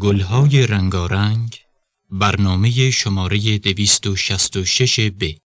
گلهای رنگارنگ برنامه شماره 266 ب.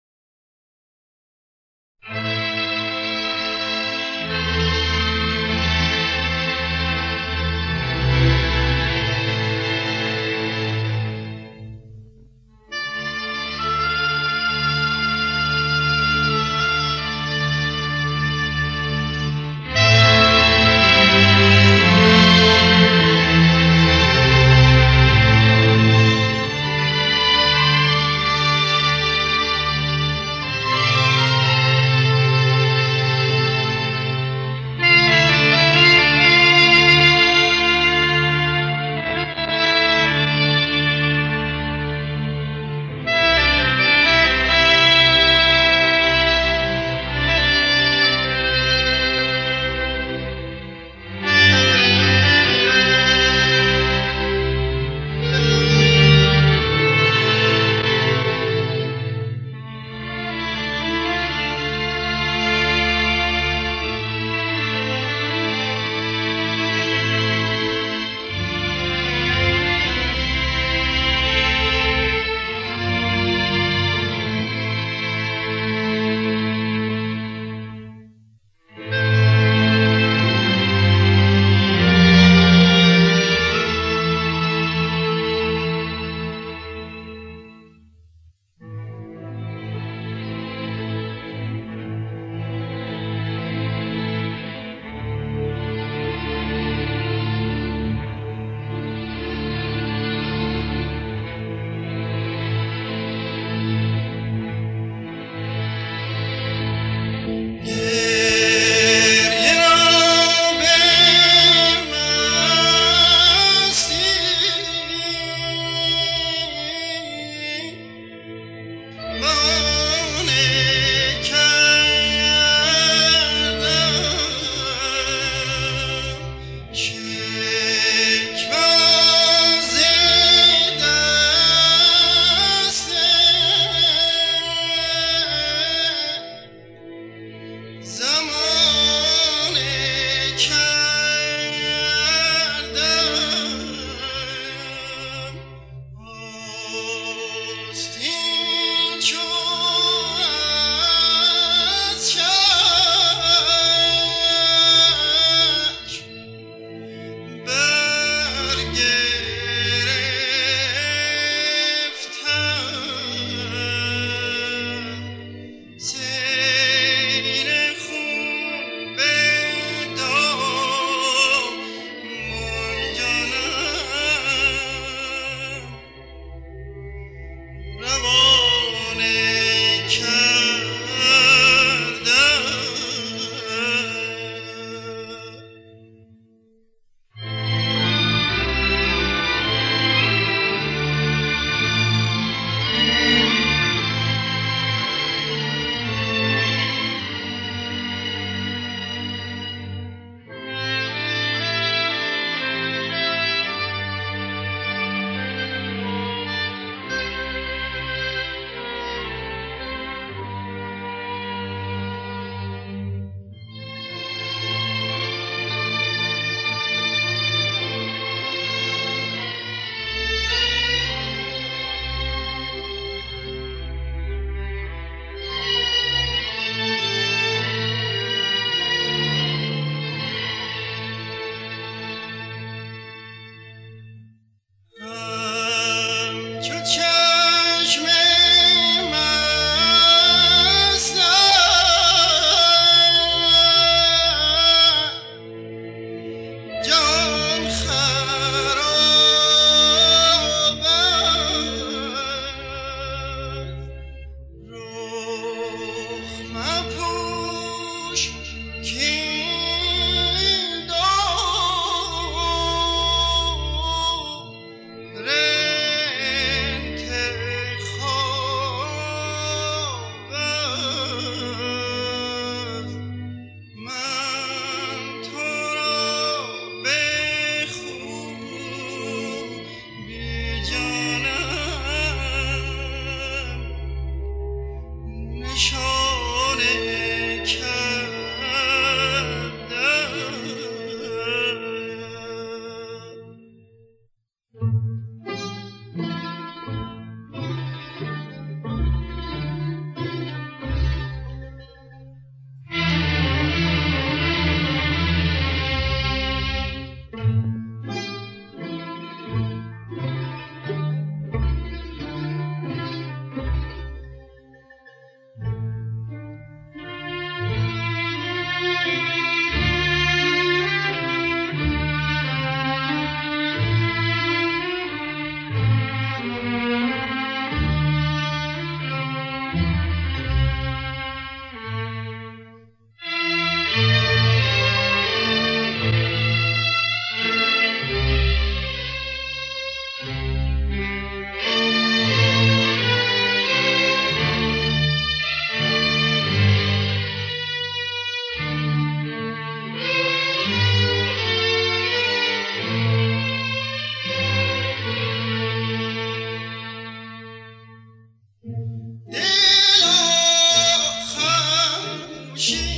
She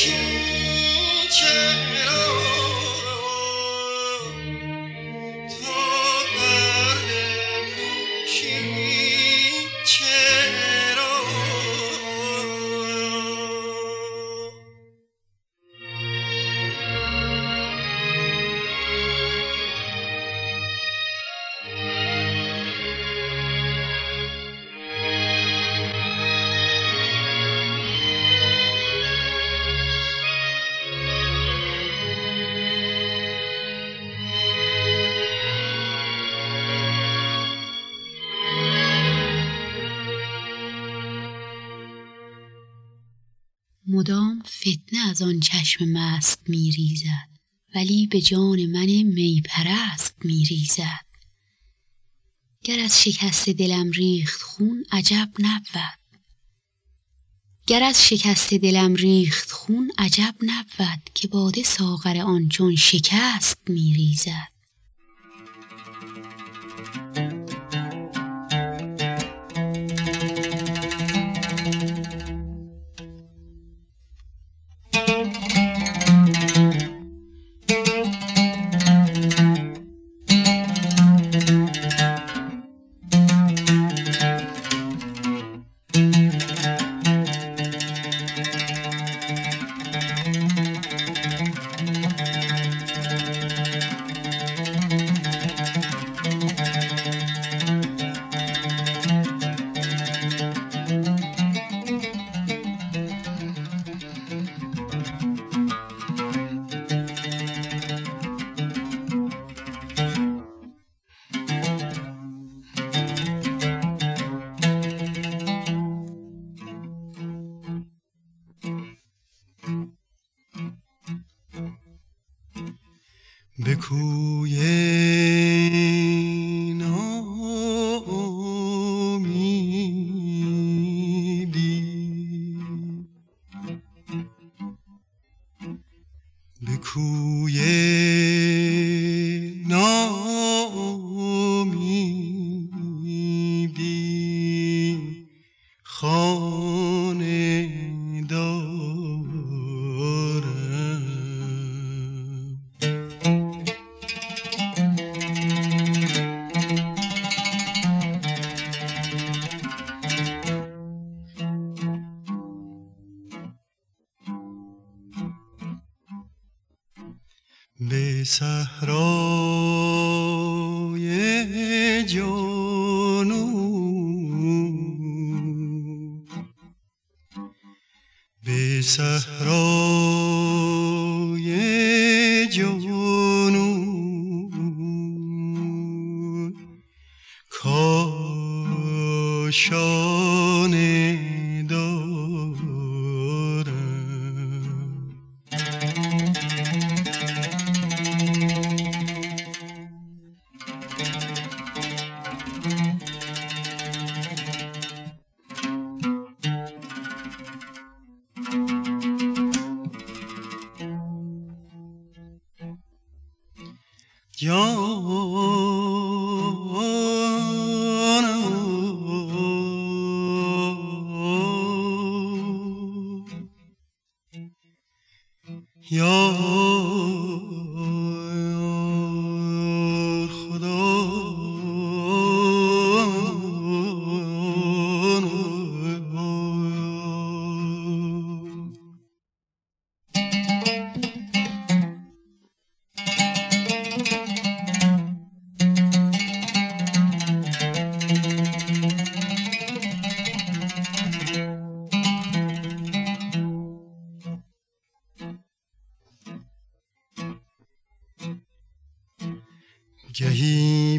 She changed. چشم مست می ریزد ولی به جان من می پرست می ریزد گر از شکست دلم ریخت خون عجب نبود. گر از شکست دلم ریخت خون عجب نبود که باده ساغر آن چون شکست می ریزد کوی صحرای جنوب به صحرای جنوب کاشانه گهی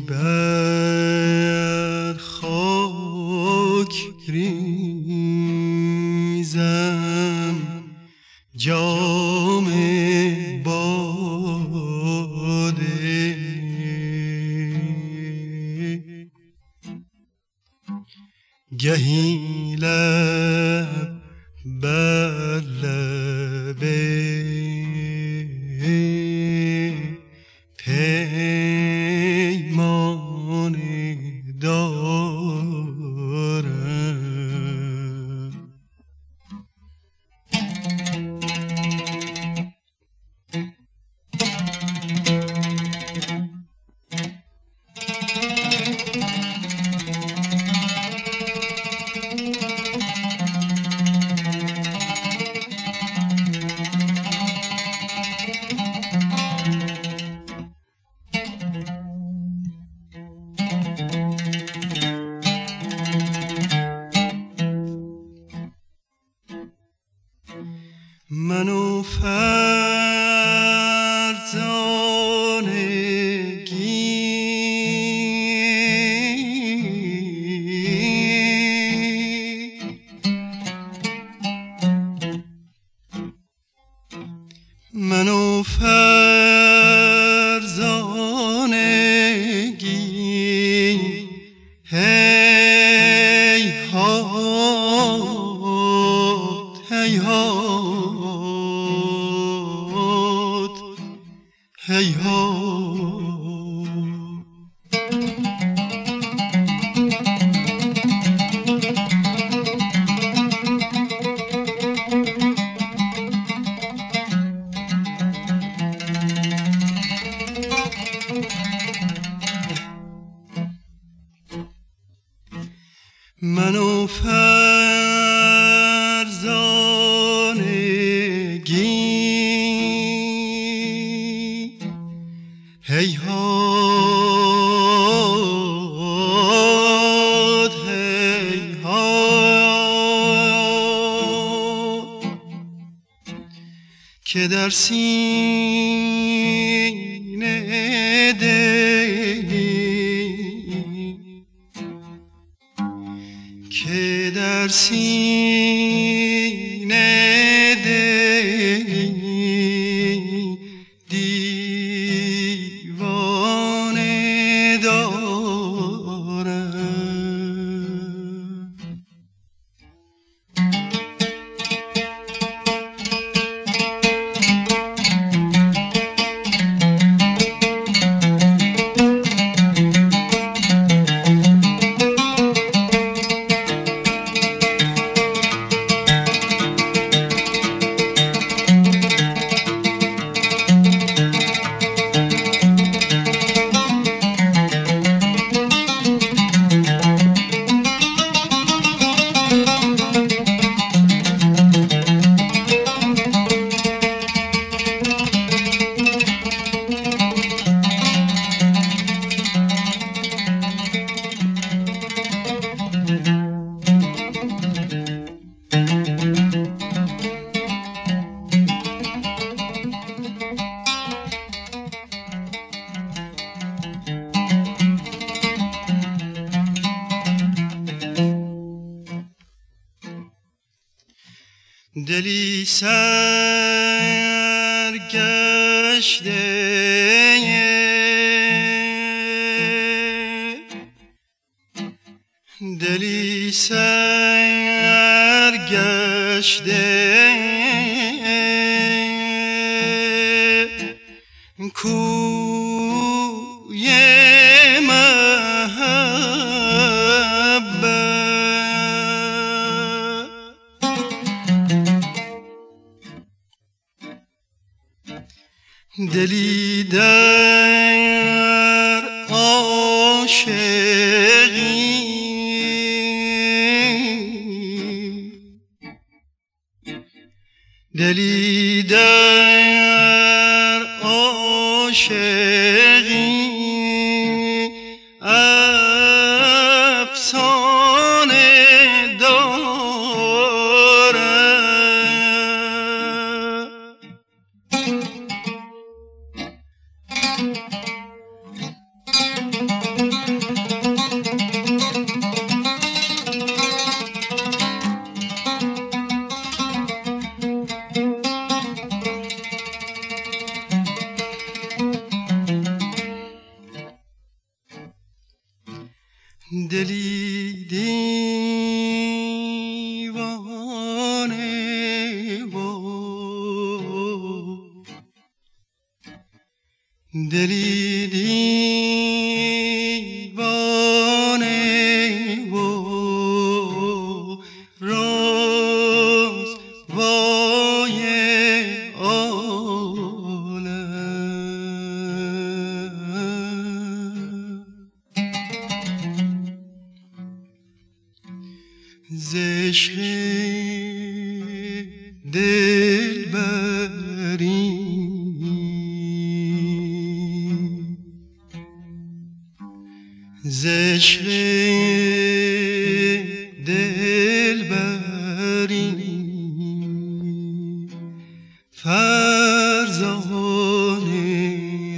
بر خاک ریزم جام باده. گهی که در سینه دلی که در سینه دلی. سرگشته دلی در دلی دیوانه و دلی فرزانه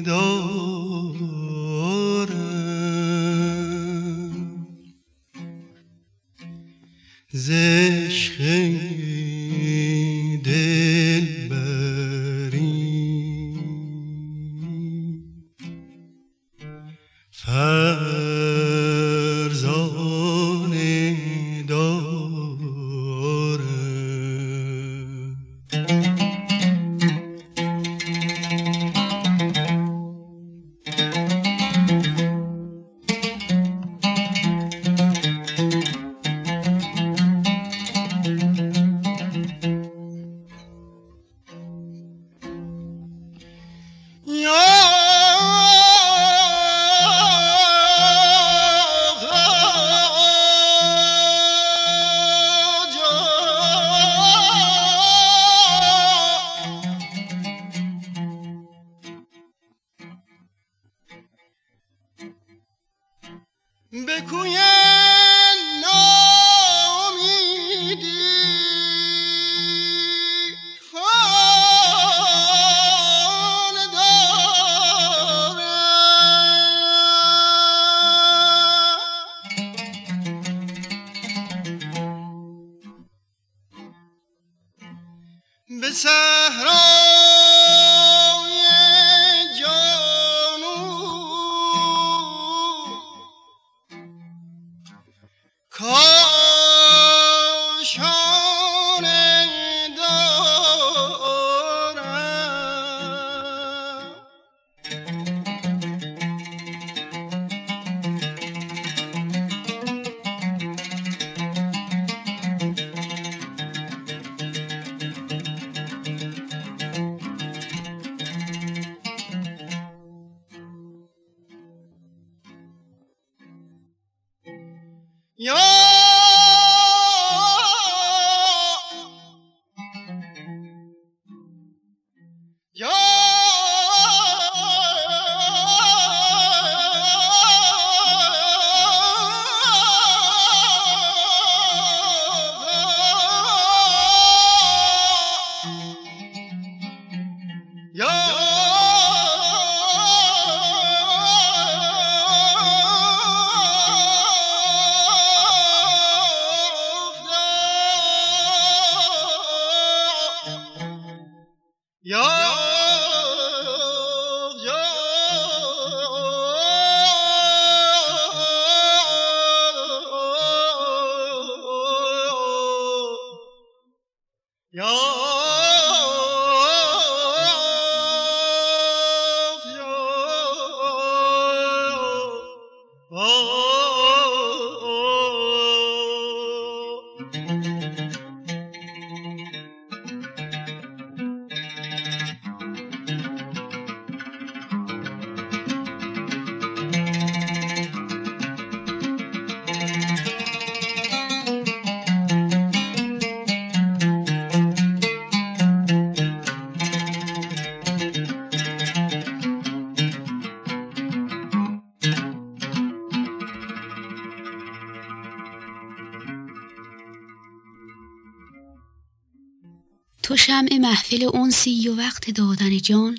دارم. تو شمع محفل انسی و وقت دادن جان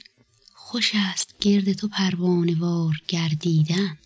خوش است گرد تو پروانه وار گردیدن.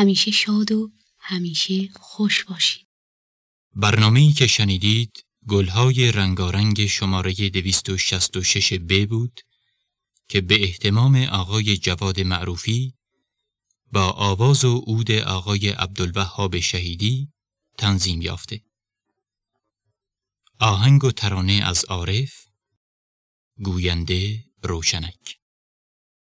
همیشه شاد و همیشه خوش باشید برنامه‌ای که شنیدید گلهای رنگارنگ شماره 266 ب بود که به احتمام آقای جواد معروفی با آواز و عود آقای عبدالوهاب شهیدی تنظیم یافته. آهنگ و ترانه از عارف گوینده روشنک